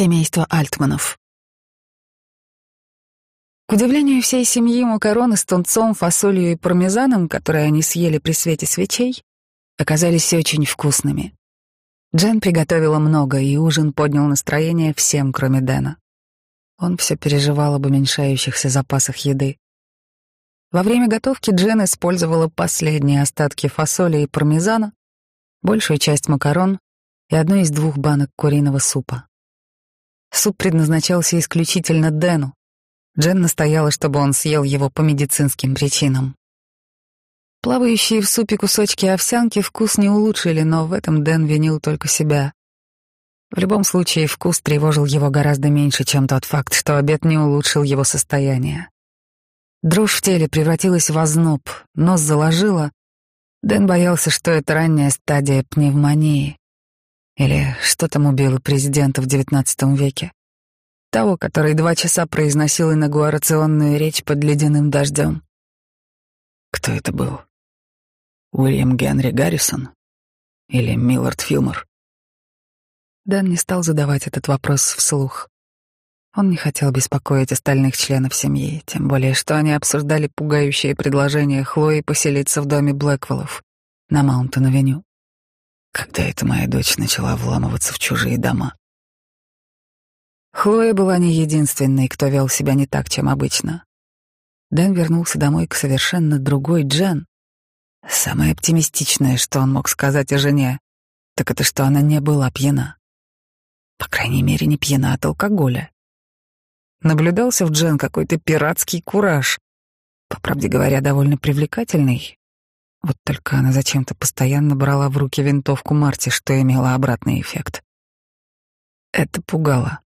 Семейство Альтманов. К удивлению всей семьи, макароны с тунцом, фасолью и пармезаном, которые они съели при свете свечей, оказались очень вкусными. Джен приготовила много, и ужин поднял настроение всем, кроме Дэна. Он все переживал об уменьшающихся запасах еды. Во время готовки Джен использовала последние остатки фасоли и пармезана, большую часть макарон и одну из двух банок куриного супа. Суп предназначался исключительно Дэну. Джен настояла, чтобы он съел его по медицинским причинам. Плавающие в супе кусочки овсянки вкус не улучшили, но в этом Дэн винил только себя. В любом случае, вкус тревожил его гораздо меньше, чем тот факт, что обед не улучшил его состояние. Дрожь в теле превратилась в озноб, нос заложило. Дэн боялся, что это ранняя стадия пневмонии. Или что там убило президента в XIX веке? Того, который два часа произносил инаугурационную речь под ледяным дождем. Кто это был? Уильям Генри Гаррисон? Или Миллард Филмор? Дэн не стал задавать этот вопрос вслух. Он не хотел беспокоить остальных членов семьи, тем более, что они обсуждали пугающее предложение Хлои поселиться в доме Блэквеллов на Маунтон-авеню. Когда это моя дочь начала вламываться в чужие дома? Хлоя была не единственной, кто вел себя не так, чем обычно. Дэн вернулся домой к совершенно другой Джен. Самое оптимистичное, что он мог сказать о жене, так это что она не была пьяна. По крайней мере, не пьяна от алкоголя. Наблюдался в Джен какой-то пиратский кураж. По правде говоря, довольно привлекательный. Вот только она зачем-то постоянно брала в руки винтовку Марти, что имело обратный эффект. Это пугало.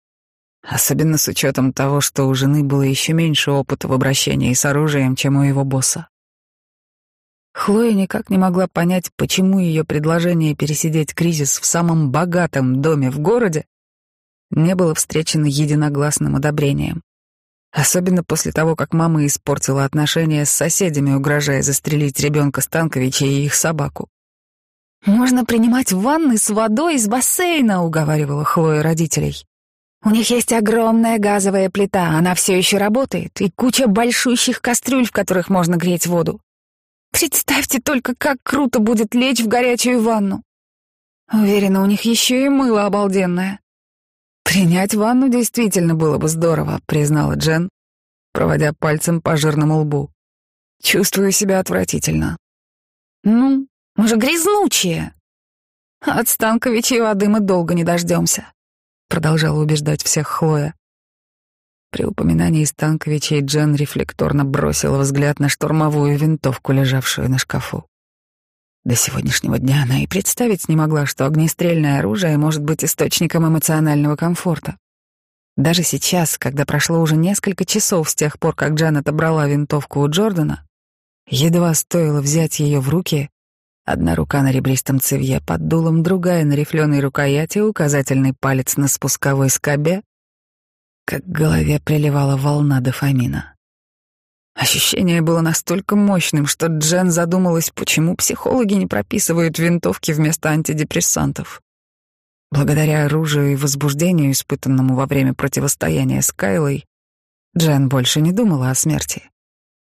Особенно с учетом того, что у жены было еще меньше опыта в обращении с оружием, чем у его босса. Хлоя никак не могла понять, почему ее предложение пересидеть кризис в самом богатом доме в городе не было встречено единогласным одобрением. Особенно после того, как мама испортила отношения с соседями, угрожая застрелить ребенка Станковича и их собаку. «Можно принимать ванны с водой из бассейна», — уговаривала Хлоя родителей. «У них есть огромная газовая плита, она все еще работает, и куча большущих кастрюль, в которых можно греть воду. Представьте только, как круто будет лечь в горячую ванну. Уверена, у них еще и мыло обалденное. «Принять ванну действительно было бы здорово», — признала Джен, проводя пальцем по жирному лбу. «Чувствую себя отвратительно». «Ну, мы же грязнучие». «От Станковичей воды мы долго не дождемся», — продолжала убеждать всех Хлоя. При упоминании Станковичей Джен рефлекторно бросила взгляд на штурмовую винтовку, лежавшую на шкафу. До сегодняшнего дня она и представить не могла, что огнестрельное оружие может быть источником эмоционального комфорта. Даже сейчас, когда прошло уже несколько часов с тех пор, как Джан отобрала винтовку у Джордана, едва стоило взять ее в руки, одна рука на ребристом цевье под дулом, другая на рифленой рукояти, указательный палец на спусковой скобе, как к голове приливала волна дофамина. Ощущение было настолько мощным, что Джен задумалась, почему психологи не прописывают винтовки вместо антидепрессантов. Благодаря оружию и возбуждению, испытанному во время противостояния с Кайлой, Джен больше не думала о смерти.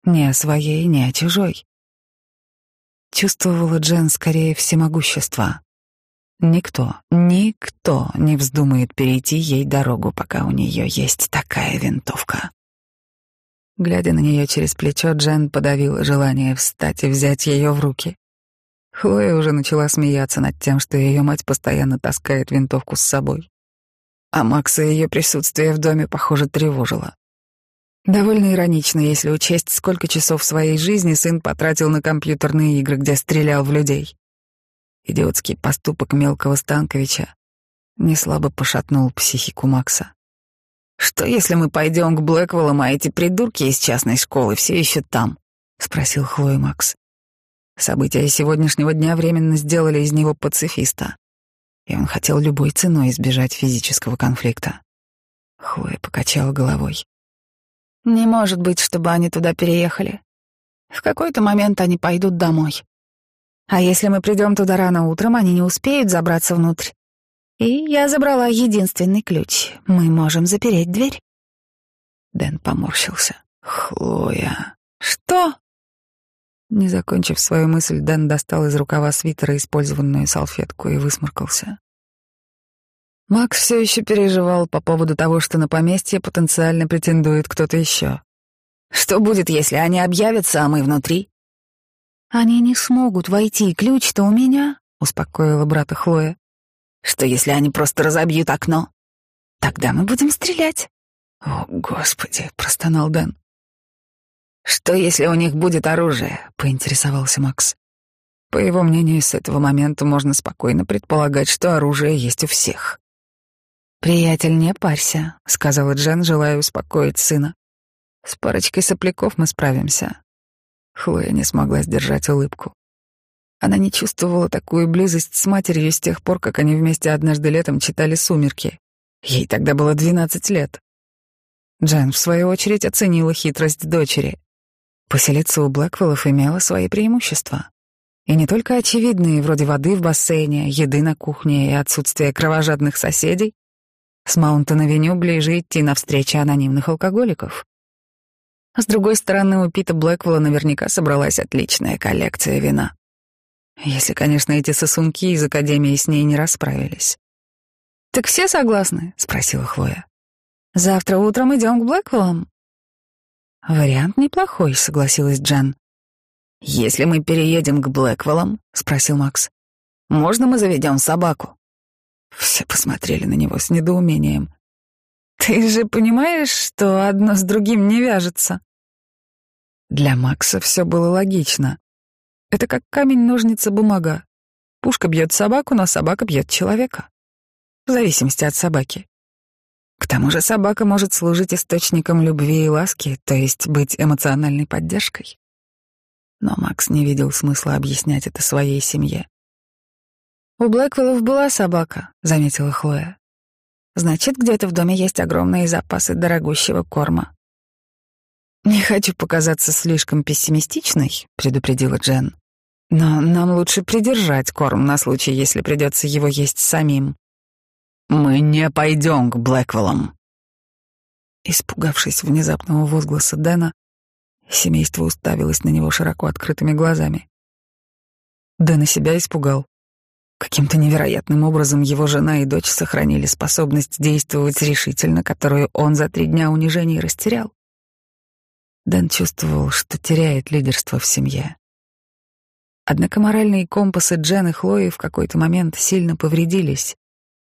Ни о своей, ни о чужой. Чувствовала Джен скорее всемогущество. Никто, никто не вздумает перейти ей дорогу, пока у нее есть такая винтовка. Глядя на нее через плечо, Джен подавила желание встать и взять ее в руки. Хлоя уже начала смеяться над тем, что ее мать постоянно таскает винтовку с собой. А Макса ее присутствие в доме, похоже, тревожило. Довольно иронично, если учесть, сколько часов своей жизни сын потратил на компьютерные игры, где стрелял в людей. Идиотский поступок мелкого Станковича неслабо пошатнул психику Макса. «Что, если мы пойдем к Блэквеллам, а эти придурки из частной школы все еще там?» — спросил Хлоя Макс. События сегодняшнего дня временно сделали из него пацифиста, и он хотел любой ценой избежать физического конфликта. Хлоя покачала головой. «Не может быть, чтобы они туда переехали. В какой-то момент они пойдут домой. А если мы придем туда рано утром, они не успеют забраться внутрь. И я забрала единственный ключ. Мы можем запереть дверь. Дэн поморщился. Хлоя. Что? Не закончив свою мысль, Дэн достал из рукава свитера использованную салфетку и высморкался. Макс все еще переживал по поводу того, что на поместье потенциально претендует кто-то еще. Что будет, если они объявятся, а мы внутри? Они не смогут войти, ключ-то у меня, успокоила брата Хлоя. Что если они просто разобьют окно? Тогда мы будем стрелять. О, господи, простонал Дэн. Что если у них будет оружие? поинтересовался Макс. По его мнению, с этого момента можно спокойно предполагать, что оружие есть у всех. «Приятель, не парься», — сказала Джен, желая успокоить сына. «С парочкой сопляков мы справимся». Хлоя не смогла сдержать улыбку. Она не чувствовала такую близость с матерью с тех пор, как они вместе однажды летом читали «Сумерки». Ей тогда было двенадцать лет. Джен, в свою очередь, оценила хитрость дочери. Поселиться у Блэквеллов имело свои преимущества. И не только очевидные, вроде воды в бассейне, еды на кухне и отсутствие кровожадных соседей. С Маунтон-авеню ближе идти навстречу анонимных алкоголиков. С другой стороны, у Пита Блэквелла наверняка собралась отличная коллекция вина. Если, конечно, эти сосунки из Академии с ней не расправились. «Так все согласны?» — спросила Хлоя. «Завтра утром идем к Блэквеллам». «Вариант неплохой», — согласилась Джен. «Если мы переедем к Блэквеллам?» — спросил Макс. «Можно мы заведем собаку?» Все посмотрели на него с недоумением. «Ты же понимаешь, что одно с другим не вяжется?» Для Макса все было логично. Это как камень, ножницы, бумага. Пушка бьет собаку, но собака бьет человека. В зависимости от собаки. К тому же собака может служить источником любви и ласки, то есть быть эмоциональной поддержкой. Но Макс не видел смысла объяснять это своей семье. «У Блэквиллов была собака», — заметила Хлоя. «Значит, где-то в доме есть огромные запасы дорогущего корма». «Не хочу показаться слишком пессимистичной», — предупредила Джен. Но нам лучше придержать корм на случай, если придется его есть самим. Мы не пойдем к Блэквеллам. Испугавшись внезапного возгласа Дэна, семейство уставилось на него широко открытыми глазами. Дэн и себя испугал. Каким-то невероятным образом его жена и дочь сохранили способность действовать решительно, которую он за три дня унижений растерял. Дэн чувствовал, что теряет лидерство в семье. Однако моральные компасы Джен и Хлои в какой-то момент сильно повредились,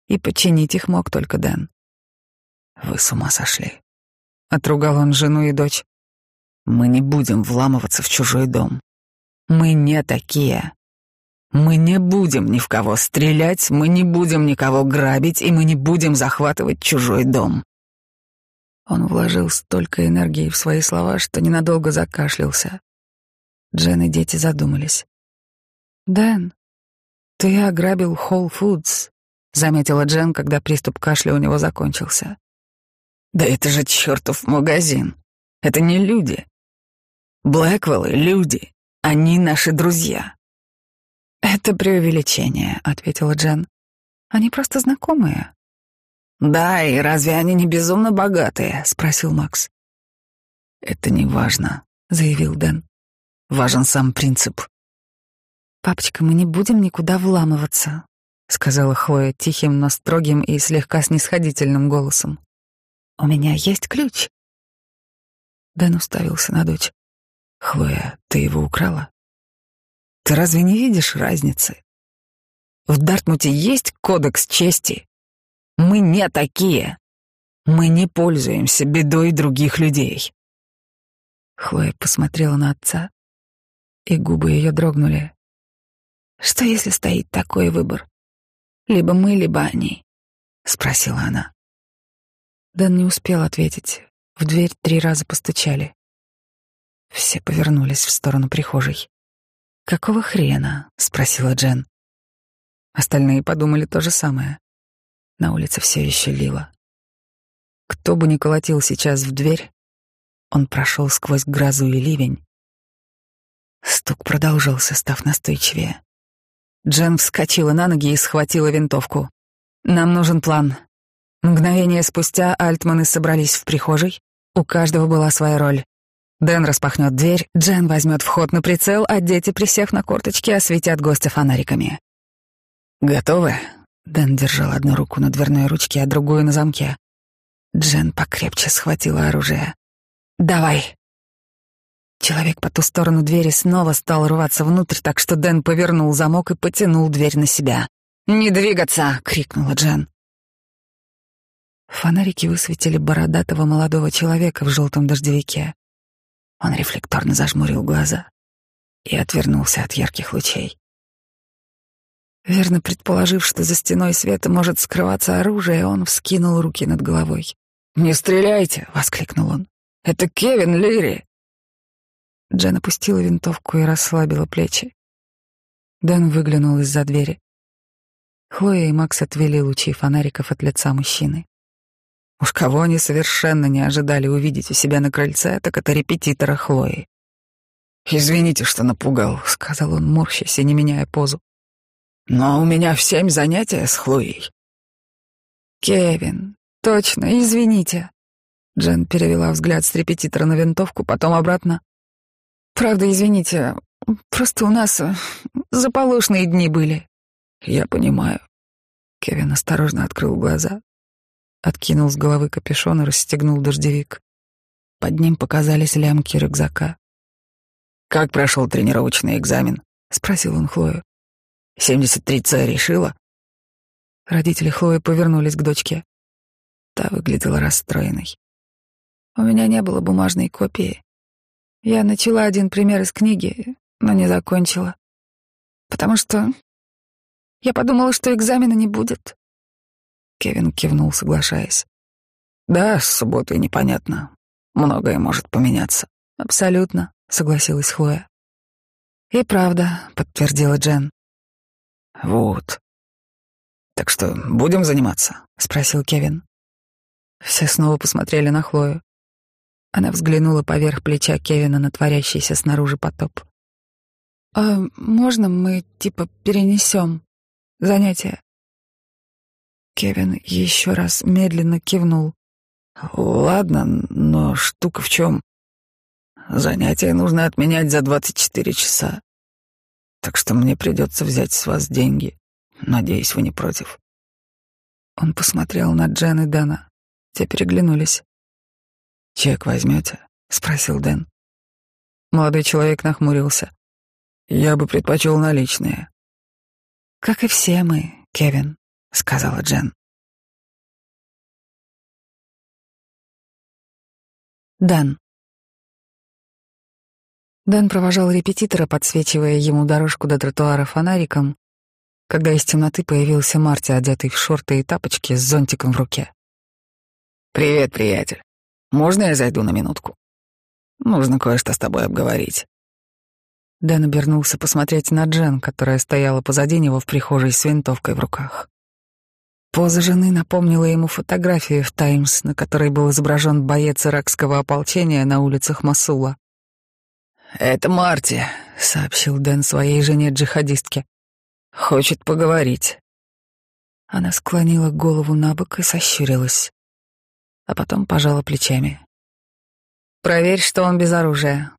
и починить их мог только Дэн. «Вы с ума сошли», — отругал он жену и дочь. «Мы не будем вламываться в чужой дом. Мы не такие. Мы не будем ни в кого стрелять, мы не будем никого грабить, и мы не будем захватывать чужой дом». Он вложил столько энергии в свои слова, что ненадолго закашлялся. Джен и дети задумались. «Дэн, ты ограбил Whole Foods», — заметила Джен, когда приступ кашля у него закончился. «Да это же чертов магазин. Это не люди. Блэквеллы — люди. Они наши друзья». «Это преувеличение», — ответила Джен. «Они просто знакомые». «Да, и разве они не безумно богатые?» — спросил Макс. «Это не важно», — заявил Дэн. «Важен сам принцип. «Папочка, мы не будем никуда вламываться», — сказала Хлоя тихим, но строгим и слегка снисходительным голосом. «У меня есть ключ». Дэн уставился на дочь. «Хлоя, ты его украла? Ты разве не видишь разницы? В Дартмуте есть кодекс чести. Мы не такие. Мы не пользуемся бедой других людей». Хлоя посмотрела на отца, и губы ее дрогнули. Что если стоит такой выбор? Либо мы, либо они, спросила она. Дэн не успел ответить. В дверь три раза постучали. Все повернулись в сторону прихожей. «Какого хрена?» — спросила Джен. Остальные подумали то же самое. На улице все еще лило. Кто бы ни колотил сейчас в дверь, он прошел сквозь грозу и ливень. Стук продолжался, став настойчивее. Джен вскочила на ноги и схватила винтовку. Нам нужен план. Мгновение спустя альтманы собрались в прихожей. У каждого была своя роль. Дэн распахнет дверь, Джен возьмет вход на прицел, а дети, присев на корточки, осветят гостя фонариками. «Готовы?» Дэн держал одну руку на дверной ручке, а другую на замке. Джен покрепче схватила оружие. «Давай!» Человек по ту сторону двери снова стал рваться внутрь, так что Дэн повернул замок и потянул дверь на себя. «Не двигаться!» — крикнула Джен. Фонарики высветили бородатого молодого человека в желтом дождевике. Он рефлекторно зажмурил глаза и отвернулся от ярких лучей. Верно предположив, что за стеной света может скрываться оружие, он вскинул руки над головой. «Не стреляйте!» — воскликнул он. «Это Кевин Лири!» Джен опустила винтовку и расслабила плечи. Дэн выглянул из-за двери. Хлоя и Макс отвели лучи фонариков от лица мужчины. Уж кого они совершенно не ожидали увидеть у себя на крыльце, так это репетитора Хлои. «Извините, что напугал», — сказал он, морщась и не меняя позу. «Но у меня в семь занятия с Хлоей». «Кевин, точно, извините». Джен перевела взгляд с репетитора на винтовку, потом обратно. «Правда, извините, просто у нас э, заполошные дни были». «Я понимаю». Кевин осторожно открыл глаза, откинул с головы капюшон и расстегнул дождевик. Под ним показались лямки рюкзака. «Как прошел тренировочный экзамен?» — спросил он Хлою. «Семьдесят три С решила?» Родители Хлои повернулись к дочке. Та выглядела расстроенной. У меня не было бумажной копии. Я начала один пример из книги, но не закончила. Потому что я подумала, что экзамена не будет. Кевин кивнул, соглашаясь. Да, с субботой непонятно. Многое может поменяться. Абсолютно, согласилась Хлоя. И правда, подтвердила Джен. Вот. Так что будем заниматься? спросил Кевин. Все снова посмотрели на Хлою. Она взглянула поверх плеча Кевина на творящийся снаружи потоп. «А можно мы, типа, перенесем занятие?» Кевин еще раз медленно кивнул. «Ладно, но штука в чем? Занятия нужно отменять за 24 часа. Так что мне придется взять с вас деньги. Надеюсь, вы не против». Он посмотрел на Джен и Дэна. Те переглянулись. «Чек возьмете?» — спросил Дэн. Молодой человек нахмурился. «Я бы предпочел наличные». «Как и все мы, Кевин», — сказала Джен. Дан. Дан провожал репетитора, подсвечивая ему дорожку до тротуара фонариком, когда из темноты появился Марти, одетый в шорты и тапочки с зонтиком в руке. «Привет, приятель. Можно я зайду на минутку? Нужно кое-что с тобой обговорить». Дэн обернулся посмотреть на Джен, которая стояла позади него в прихожей с винтовкой в руках. Поза жены напомнила ему фотографию в «Таймс», на которой был изображен боец иракского ополчения на улицах Масула. «Это Марти», — сообщил Дэн своей жене-джихадистке. «Хочет поговорить». Она склонила голову на бок и сощурилась, а потом пожала плечами. «Проверь, что он без оружия».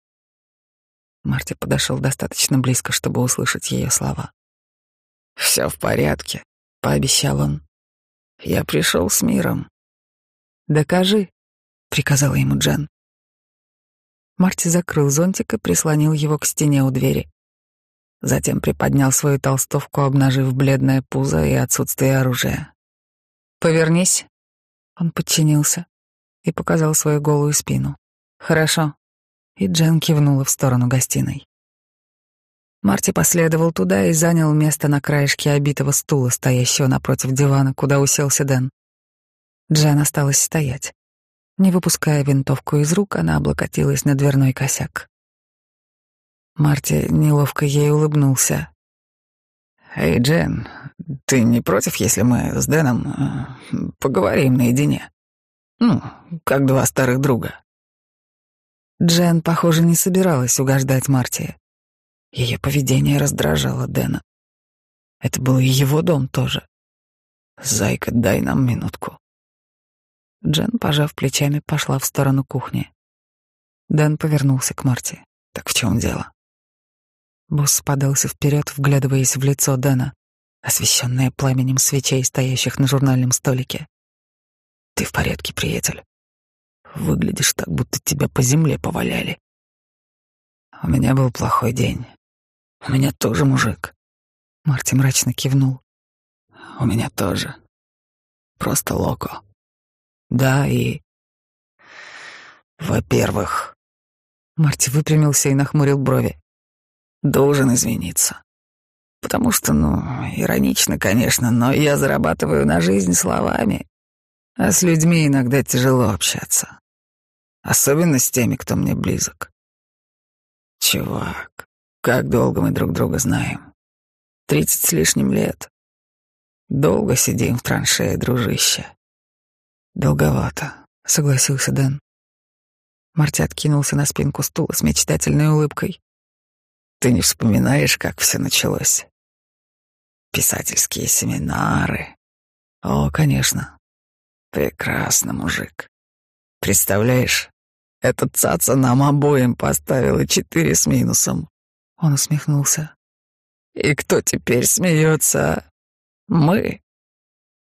Марти подошел достаточно близко, чтобы услышать ее слова. «Все в порядке», — пообещал он. Я пришел с миром. Докажи, приказала ему Джен. Марти закрыл зонтик и прислонил его к стене у двери. Затем приподнял свою толстовку, обнажив бледное пузо и отсутствие оружия. «Повернись». Он подчинился и показал свою голую спину. «Хорошо». И Джен кивнула в сторону гостиной. Марти последовал туда и занял место на краешке обитого стула, стоящего напротив дивана, куда уселся Дэн. Джен осталась стоять. Не выпуская винтовку из рук, она облокотилась на дверной косяк. Марти неловко ей улыбнулся. «Эй, Джен, ты не против, если мы с Дэном э, поговорим наедине? Ну, как два старых друга?» Джен, похоже, не собиралась угождать Марти. Ее поведение раздражало Дэна. Это был и его дом тоже. Зайка, дай нам минутку. Джен, пожав плечами, пошла в сторону кухни. Дэн повернулся к Марти. Так в чем дело? Босс подался вперед, вглядываясь в лицо Дэна, освещенное пламенем свечей, стоящих на журнальном столике. Ты в порядке, приятель? Выглядишь так, будто тебя по земле поваляли. У меня был плохой день. У меня тоже мужик. Марти мрачно кивнул. У меня тоже. Просто локо. Да, и... Во-первых... Марти выпрямился и нахмурил брови. Должен извиниться. Потому что, ну, иронично, конечно, но я зарабатываю на жизнь словами, а с людьми иногда тяжело общаться. Особенно с теми, кто мне близок. Чувак, как долго мы друг друга знаем? Тридцать с лишним лет. Долго сидим в траншее, дружище. Долговато, согласился Дэн. Марти откинулся на спинку стула с мечтательной улыбкой. Ты не вспоминаешь, как все началось? Писательские семинары. О, конечно. Прекрасно, мужик. Представляешь, этот цаца нам обоим поставила четыре с минусом. Он усмехнулся. И кто теперь смеется? Мы.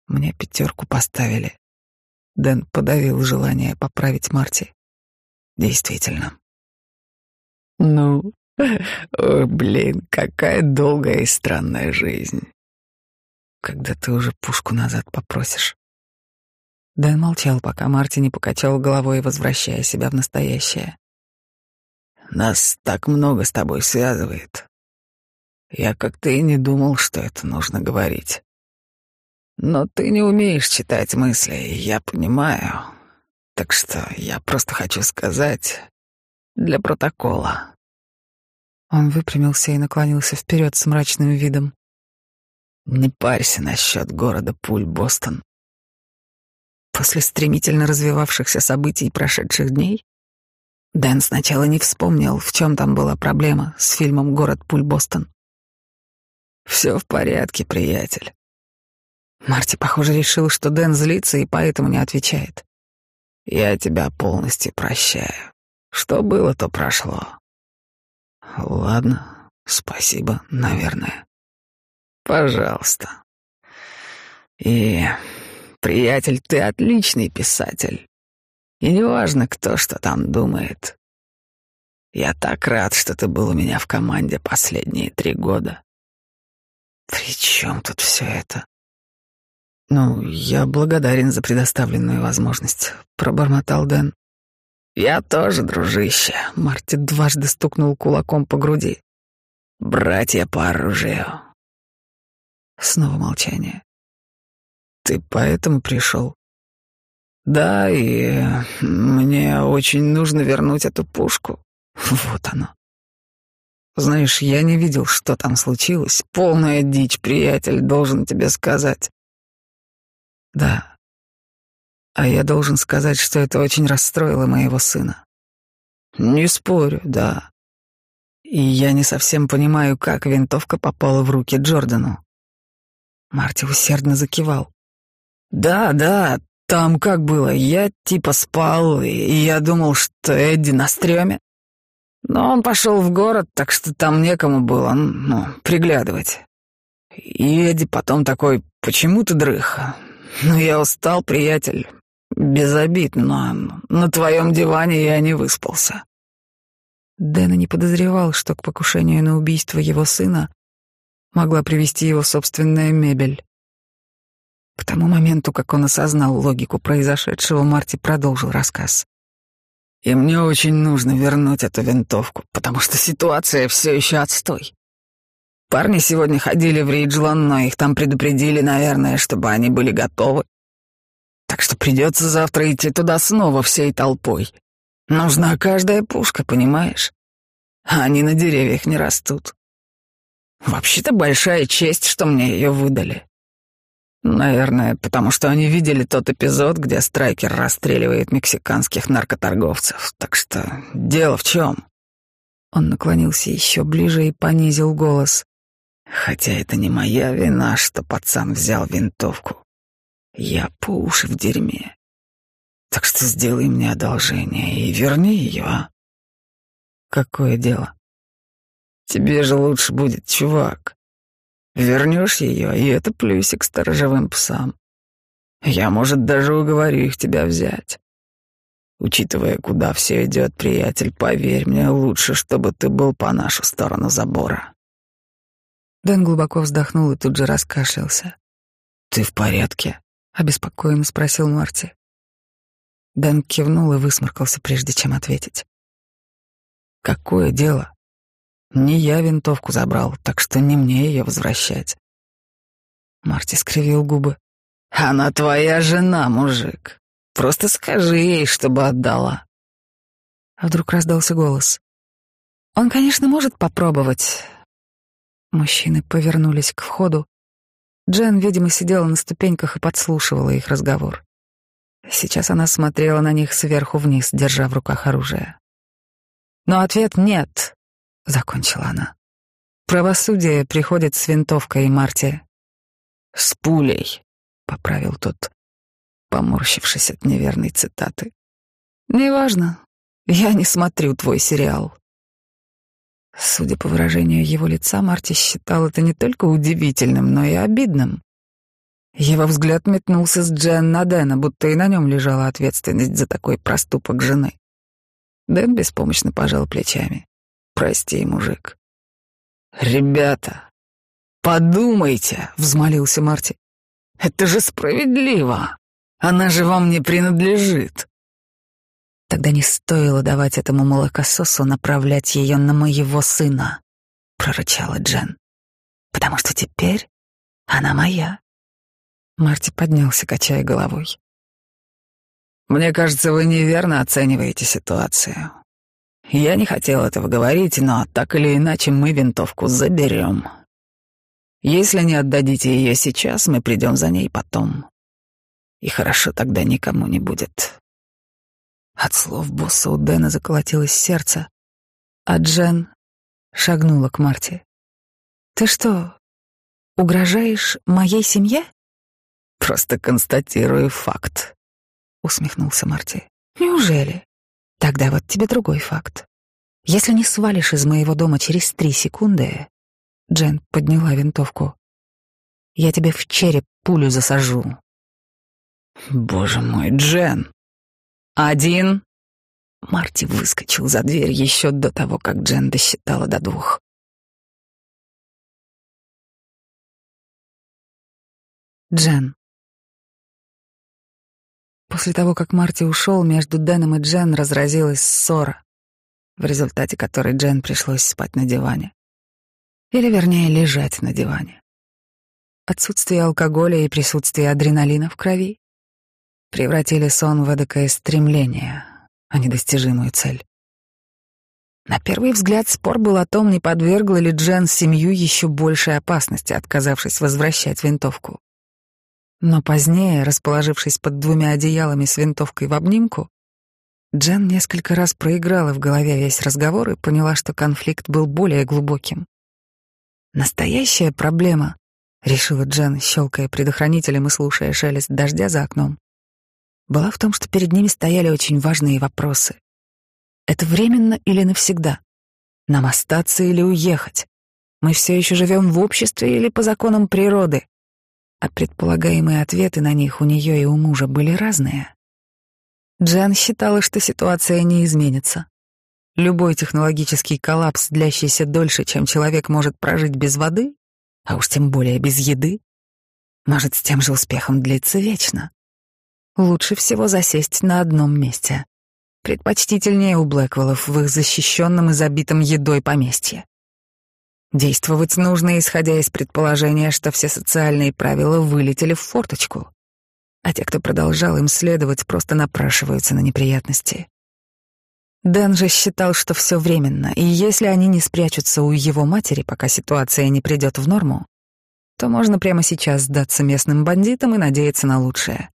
Мне пятерку поставили. Дэн подавил желание поправить Марти. Действительно. Ну, о, блин, какая долгая и странная жизнь. Когда ты уже пушку назад попросишь. Дэн молчал, пока Марти не покачал головой, возвращая себя в настоящее. Нас так много с тобой связывает. Я как-то и не думал, что это нужно говорить. Но ты не умеешь читать мысли, я понимаю. Так что я просто хочу сказать для протокола. Он выпрямился и наклонился вперед с мрачным видом. Не парься насчет города пуль Бостон. После стремительно развивавшихся событий прошедших дней Дэн сначала не вспомнил, в чем там была проблема с фильмом «Город пуль Бостон». «Все в порядке, приятель». Марти, похоже, решил, что Дэн злится и поэтому не отвечает. «Я тебя полностью прощаю. Что было, то прошло. Ладно, спасибо, наверное. Пожалуйста. И, приятель, ты отличный писатель. И неважно, кто что там думает. Я так рад, что ты был у меня в команде последние три года. При чем тут все это? Ну, я благодарен за предоставленную возможность, пробормотал Дэн. Я тоже, дружище. Марти дважды стукнул кулаком по груди. Братья по оружию. Снова молчание. Ты поэтому пришел? Да, и мне очень нужно вернуть эту пушку. Вот оно. Знаешь, я не видел, что там случилось. Полная дичь, приятель, должен тебе сказать. Да, а я должен сказать, что это очень расстроило моего сына. Не спорю, да. И я не совсем понимаю, как винтовка попала в руки Джордану. Марти усердно закивал. Да, да, там как было, я типа спал, и я думал, что Эдди на стреме. Но он пошел в город, так что там некому было, ну, приглядывать. И Эдди потом такой, почему ты дрых? Ну, я устал, приятель. Без обид, но на твоем диване я не выспался. Дэна не подозревал, что к покушению на убийство его сына могла привести его собственная мебель. К тому моменту, как он осознал логику произошедшего, Марти продолжил рассказ. «И мне очень нужно вернуть эту винтовку, потому что ситуация все еще отстой. Парни сегодня ходили в Риджлан, но их там предупредили, наверное, чтобы они были готовы. Так что придется завтра идти туда снова всей толпой. Нужна каждая пушка, понимаешь? А они на деревьях не растут. Вообще-то большая честь, что мне ее выдали. Наверное, потому что они видели тот эпизод, где Страйкер расстреливает мексиканских наркоторговцев. Так что дело в чем? Он наклонился еще ближе и понизил голос. Хотя это не моя вина, что пацан взял винтовку. Я по уши в дерьме. Так что сделай мне одолжение и верни ее, а? Какое дело? Тебе же лучше будет, чувак. Вернешь ее, и это плюсик сторожевым псам. Я, может, даже уговорю их тебя взять. Учитывая, куда все идет, приятель, поверь мне, лучше, чтобы ты был по нашу сторону забора. Дэн глубоко вздохнул и тут же раскашлялся. «Ты в порядке?» — обеспокоенно спросил Марти. Дэн кивнул и высморкался, прежде чем ответить. «Какое дело? Не я винтовку забрал, так что не мне ее возвращать». Марти скривил губы. «Она твоя жена, мужик. Просто скажи ей, чтобы отдала». А вдруг раздался голос. «Он, конечно, может попробовать, Мужчины повернулись к входу. Джен, видимо, сидела на ступеньках и подслушивала их разговор. Сейчас она смотрела на них сверху вниз, держа в руках оружие. «Но ответ нет», — закончила она. «Правосудие приходит с винтовкой Марти». «С пулей», — поправил тот, поморщившись от неверной цитаты. «Неважно. Я не смотрю твой сериал. Судя по выражению его лица, Марти считал это не только удивительным, но и обидным. Его взгляд метнулся с Джен на Дэна, будто и на нем лежала ответственность за такой проступок жены. Дэн беспомощно пожал плечами. «Прости, мужик». «Ребята, подумайте», — взмолился Марти. «Это же справедливо. Она же вам не принадлежит». Тогда не стоило давать этому молокососу направлять ее на моего сына, прорычала Джен. Потому что теперь она моя. Марти поднялся, качая головой. Мне кажется, вы неверно оцениваете ситуацию. Я не хотел этого говорить, но так или иначе мы винтовку заберем. Если не отдадите ее сейчас, мы придем за ней потом. И хорошо тогда никому не будет. От слов босса у Дэна заколотилось сердце, а Джен шагнула к Марте. «Ты что, угрожаешь моей семье?» «Просто констатирую факт», — усмехнулся Марти. «Неужели? Тогда вот тебе другой факт. Если не свалишь из моего дома через три секунды...» Джен подняла винтовку. «Я тебе в череп пулю засажу». «Боже мой, Джен!» «Один!» Марти выскочил за дверь еще до того, как Джен досчитала до двух. Джен. После того, как Марти ушел, между Дэном и Джен разразилась ссора, в результате которой Джен пришлось спать на диване. Или, вернее, лежать на диване. Отсутствие алкоголя и присутствие адреналина в крови превратили сон в эдакое стремление, а не достижимую цель. На первый взгляд спор был о том, не подвергла ли Джен семью еще большей опасности, отказавшись возвращать винтовку. Но позднее, расположившись под двумя одеялами с винтовкой в обнимку, Джен несколько раз проиграла в голове весь разговор и поняла, что конфликт был более глубоким. Настоящая проблема, решила Джен, щелкая предохранителем и слушая шелест дождя за окном, была в том, что перед ними стояли очень важные вопросы. Это временно или навсегда? Нам остаться или уехать? Мы все еще живем в обществе или по законам природы? А предполагаемые ответы на них у нее и у мужа были разные. Джан считала, что ситуация не изменится. Любой технологический коллапс, длящийся дольше, чем человек может прожить без воды, а уж тем более без еды, может с тем же успехом длиться вечно лучше всего засесть на одном месте. Предпочтительнее у Блэквеллов в их защищенном и забитом едой поместье. Действовать нужно, исходя из предположения, что все социальные правила вылетели в форточку, а те, кто продолжал им следовать, просто напрашиваются на неприятности. Дэн же считал, что все временно, и если они не спрячутся у его матери, пока ситуация не придет в норму, то можно прямо сейчас сдаться местным бандитам и надеяться на лучшее.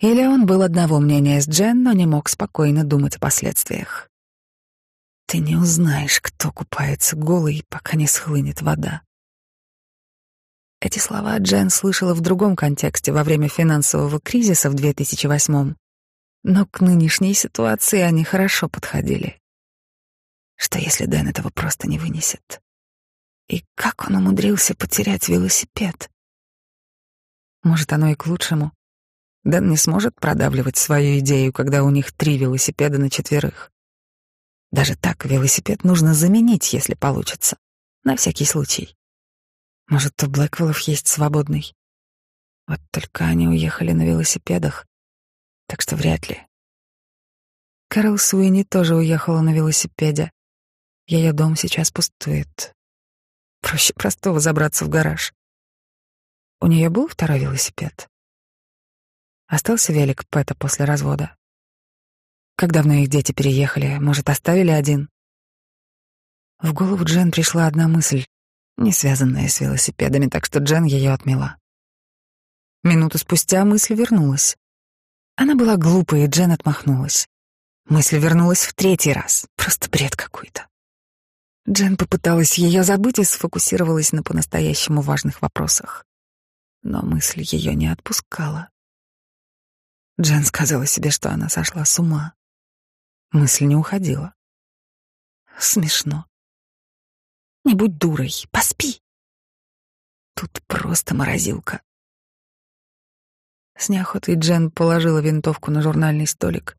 Или он был одного мнения с Джен, но не мог спокойно думать о последствиях. Ты не узнаешь, кто купается голый, пока не схлынет вода. Эти слова Джен слышала в другом контексте во время финансового кризиса в 2008 но к нынешней ситуации они хорошо подходили. Что если Дэн этого просто не вынесет? И как он умудрился потерять велосипед? Может, оно и к лучшему. Дэн не сможет продавливать свою идею, когда у них три велосипеда на четверых. Даже так велосипед нужно заменить, если получится. На всякий случай. Может, у Блэквеллов есть свободный. Вот только они уехали на велосипедах, так что вряд ли. Кэрол Суини тоже уехала на велосипеде. Ее дом сейчас пустует. Проще простого забраться в гараж. У нее был второй велосипед. Остался велик Пэта после развода. Как давно их дети переехали, может, оставили один? В голову Джен пришла одна мысль, не связанная с велосипедами, так что Джен ее отмела. Минуту спустя мысль вернулась. Она была глупой, и Джен отмахнулась. Мысль вернулась в третий раз. Просто бред какой-то. Джен попыталась ее забыть и сфокусировалась на по-настоящему важных вопросах. Но мысль ее не отпускала. Джен сказала себе, что она сошла с ума. Мысль не уходила. Смешно. Не будь дурой, поспи. Тут просто морозилка. С неохотой Джен положила винтовку на журнальный столик,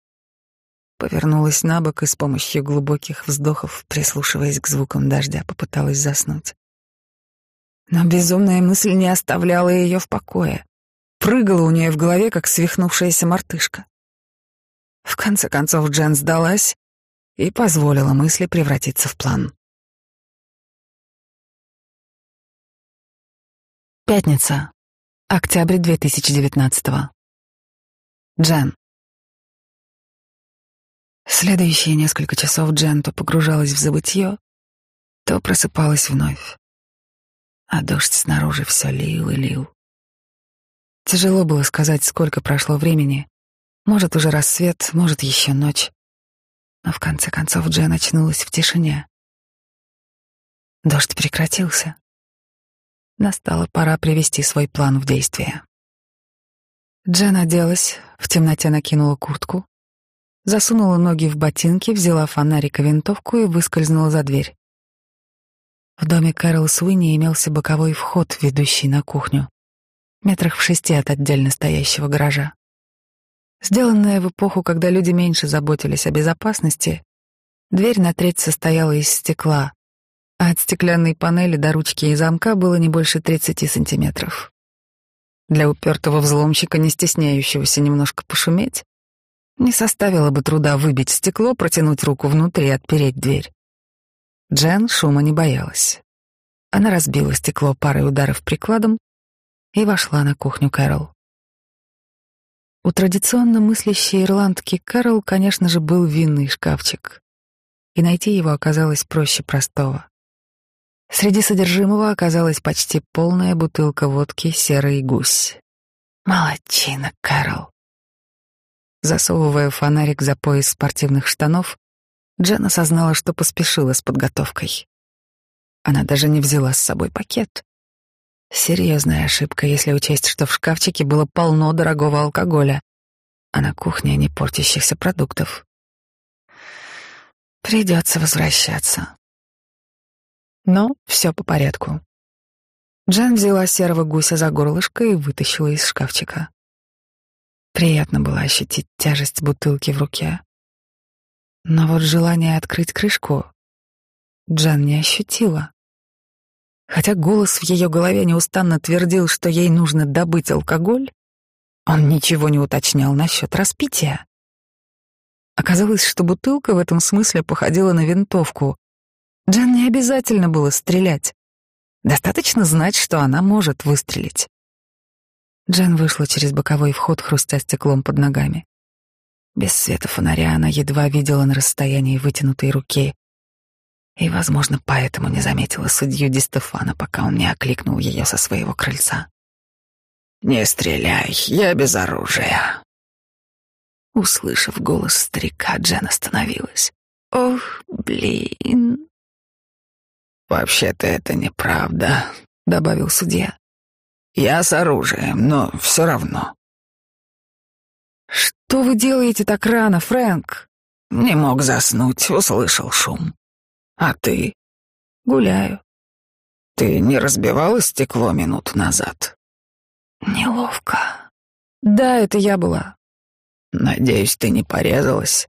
повернулась на бок и с помощью глубоких вздохов, прислушиваясь к звукам дождя, попыталась заснуть. Но безумная мысль не оставляла ее в покое. Прыгала у нее в голове, как свихнувшаяся мартышка. В конце концов Джен сдалась и позволила мысли превратиться в план. Пятница, октябрь 2019 Джен. Следующие несколько часов Джен то погружалась в забытье, то просыпалась вновь. А дождь снаружи все лил и лил. Тяжело было сказать, сколько прошло времени, может, уже рассвет, может, еще ночь. Но в конце концов Джен очнулась в тишине. Дождь прекратился. Настала пора привести свой план в действие. Джен оделась, в темноте накинула куртку, засунула ноги в ботинки, взяла фонарик и винтовку и выскользнула за дверь. В доме Кэрол Суини имелся боковой вход, ведущий на кухню, метрах в шести от отдельно стоящего гаража. Сделанная в эпоху, когда люди меньше заботились о безопасности, дверь на треть состояла из стекла, а от стеклянной панели до ручки и замка было не больше 30 сантиметров. Для упертого взломщика, не стесняющегося немножко пошуметь, не составило бы труда выбить стекло, протянуть руку внутрь и отпереть дверь. Джен шума не боялась. Она разбила стекло парой ударов прикладом и вошла на кухню Кэрол. У традиционно мыслящей ирландки Кэрол, конечно же, был винный шкафчик, и найти его оказалось проще простого. Среди содержимого оказалась почти полная бутылка водки «Серый гусь». Молодчина, Кэрол. Засовывая фонарик за пояс спортивных штанов, Джен осознала, что поспешила с подготовкой. Она даже не взяла с собой пакет. Серьезная ошибка, если учесть, что в шкафчике было полно дорогого алкоголя, а на кухне не портящихся продуктов. Придется возвращаться. Но все по порядку. Джен взяла серого гуся за горлышко и вытащила из шкафчика. Приятно было ощутить тяжесть бутылки в руке. Но вот желание открыть крышку Джен не ощутила. Хотя голос в ее голове неустанно твердил, что ей нужно добыть алкоголь, он ничего не уточнял насчет распития. Оказалось, что бутылка в этом смысле походила на винтовку. Джен не обязательно было стрелять. Достаточно знать, что она может выстрелить. Джен вышла через боковой вход, хрустя стеклом под ногами. Без света фонаря она едва видела на расстоянии вытянутой руки и, возможно, поэтому не заметила судью Ди Стефана, пока он не окликнул ее со своего крыльца. «Не стреляй, я без оружия». Услышав голос старика, Джен остановилась. «Ох, блин!» «Вообще-то это неправда», — добавил судья. Я с оружием, но все равно. Что вы делаете так рано, Фрэнк? Не мог заснуть, услышал шум. А ты? Гуляю. Ты не разбивала стекло минут назад? Неловко. Да, это я была. Надеюсь, ты не порезалась.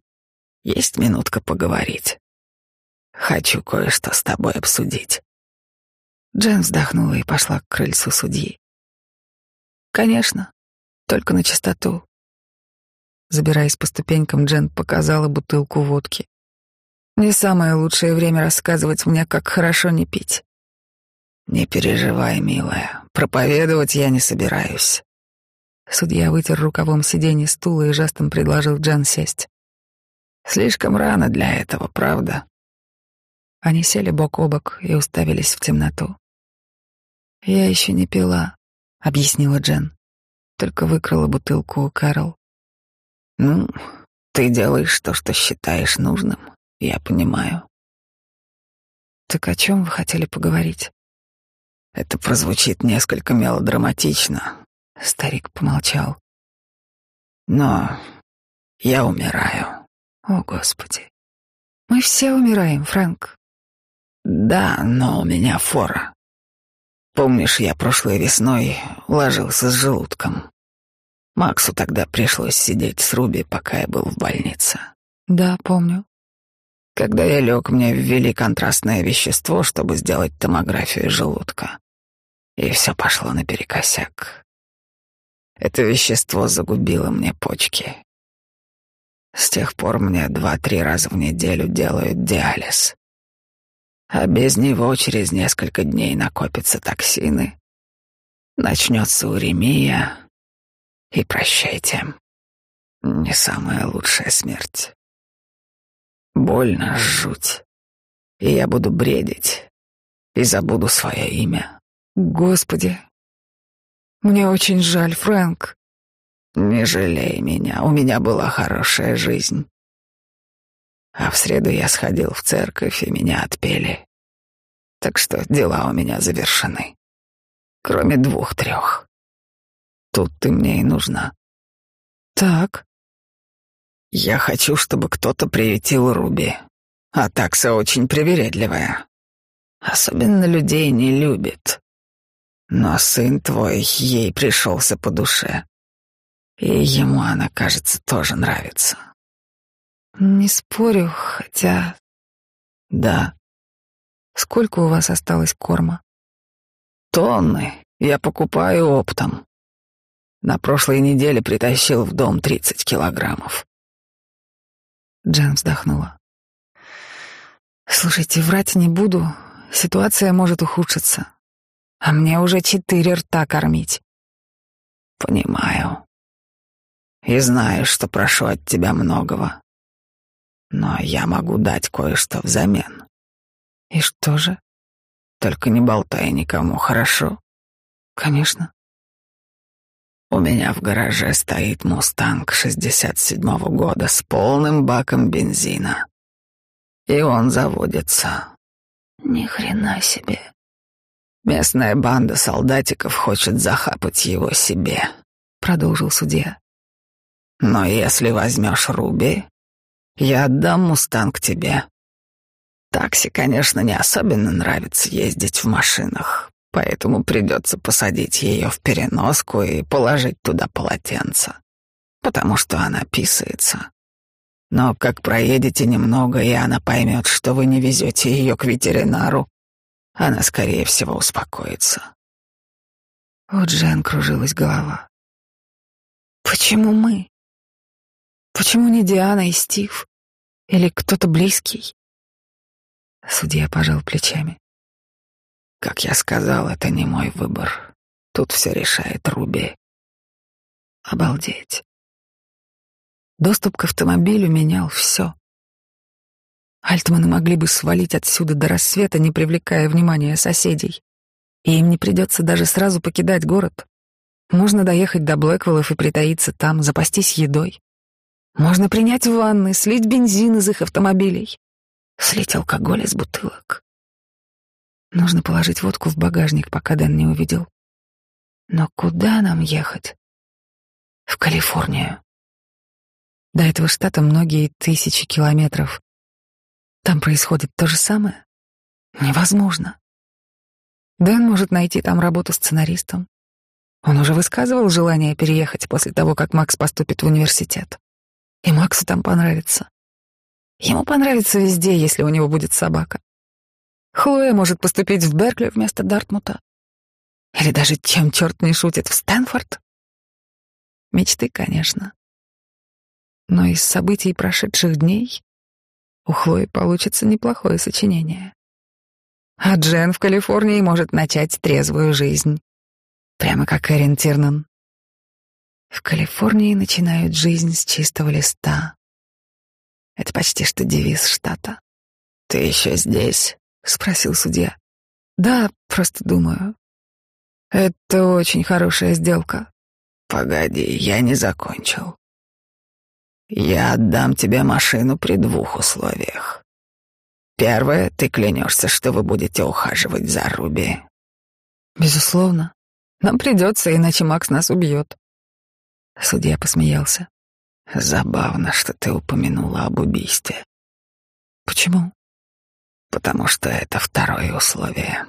Есть минутка поговорить. Хочу кое-что с тобой обсудить. Джен вздохнула и пошла к крыльцу судьи. Конечно, только на чистоту. Забираясь по ступенькам, Джен показала бутылку водки. Не самое лучшее время рассказывать мне, как хорошо не пить. Не переживай, милая, проповедовать я не собираюсь. Судья вытер рукавом сиденье стула и жестом предложил Джен сесть. Слишком рано для этого, правда? Они сели бок о бок и уставились в темноту. «Я еще не пила», — объяснила Джен. Только выкрала бутылку у Кэрол. «Ну, ты делаешь то, что считаешь нужным, я понимаю». «Так о чем вы хотели поговорить?» Это прозвучит несколько мелодраматично. Старик помолчал. Но я умираю. О, Господи. Мы все умираем, Фрэнк. Да, но у меня фора. Помнишь, я прошлой весной ложился с желудком. Максу тогда пришлось сидеть с Руби, пока я был в больнице. Да, помню. Когда я лег, мне ввели контрастное вещество, чтобы сделать томографию желудка. И все пошло наперекосяк. Это вещество загубило мне почки. С тех пор мне два-три раза в неделю делают диализ а без него через несколько дней накопятся токсины, начнется уремия, и прощайте. Не самая лучшая смерть. Больно, жуть. И я буду бредить, и забуду свое имя. Господи, мне очень жаль, Фрэнк. Не жалей меня, у меня была хорошая жизнь. А в среду я сходил в церковь, и меня отпели. Так что дела у меня завершены. Кроме двух-трех. Тут ты мне и нужна. Так. Я хочу, чтобы кто-то приютил Руби. А такса очень привередливая. Особенно людей не любит. Но сын твой ей пришелся по душе. И ему она, кажется, тоже нравится. Не спорю, хотя... Да. Сколько у вас осталось корма? Тонны. Я покупаю оптом. На прошлой неделе притащил в дом тридцать килограммов. Джен вздохнула. Слушайте, врать не буду. Ситуация может ухудшиться. А мне уже четыре рта кормить. Понимаю. И знаю, что прошу от тебя многого но я могу дать кое-что взамен. И что же? Только не болтай никому, хорошо? Конечно. У меня в гараже стоит «Мустанг» 67-го года с полным баком бензина. И он заводится. Ни хрена себе. Местная банда солдатиков хочет захапать его себе, продолжил судья. Но если возьмешь Руби, я отдам «Мустанг» тебе. Такси, конечно, не особенно нравится ездить в машинах, поэтому придется посадить ее в переноску и положить туда полотенце, потому что она писается. Но как проедете немного, и она поймет, что вы не везете ее к ветеринару, она, скорее всего, успокоится. У Джен кружилась голова. Почему мы? Почему не Диана и Стив? Или кто-то близкий? Судья пожал плечами. Как я сказал, это не мой выбор. Тут все решает Руби. Обалдеть. Доступ к автомобилю менял все. Альтманы могли бы свалить отсюда до рассвета, не привлекая внимания соседей. И им не придется даже сразу покидать город. Можно доехать до Блэквеллов и притаиться там, запастись едой. Можно принять ванны, слить бензин из их автомобилей, слить алкоголь из бутылок. Нужно положить водку в багажник, пока Дэн не увидел. Но куда нам ехать? В Калифорнию. До этого штата многие тысячи километров. Там происходит то же самое. Невозможно. Дэн может найти там работу сценаристом. Он уже высказывал желание переехать после того, как Макс поступит в университет. И Максу там понравится. Ему понравится везде, если у него будет собака. Хлоя может поступить в Беркли вместо Дартмута. Или даже, чем черт не шутит, в Стэнфорд. Мечты, конечно. Но из событий прошедших дней у Хлои получится неплохое сочинение. А Джен в Калифорнии может начать трезвую жизнь. Прямо как Эрин Тирнан. В Калифорнии начинают жизнь с чистого листа. Это почти что девиз штата. «Ты еще здесь?» — спросил судья. «Да, просто думаю. Это очень хорошая сделка». «Погоди, я не закончил. Я отдам тебе машину при двух условиях. Первое, ты клянешься, что вы будете ухаживать за Руби. Безусловно. Нам придется, иначе Макс нас убьет. Судья посмеялся. Забавно, что ты упомянула об убийстве. Почему? Потому что это второе условие.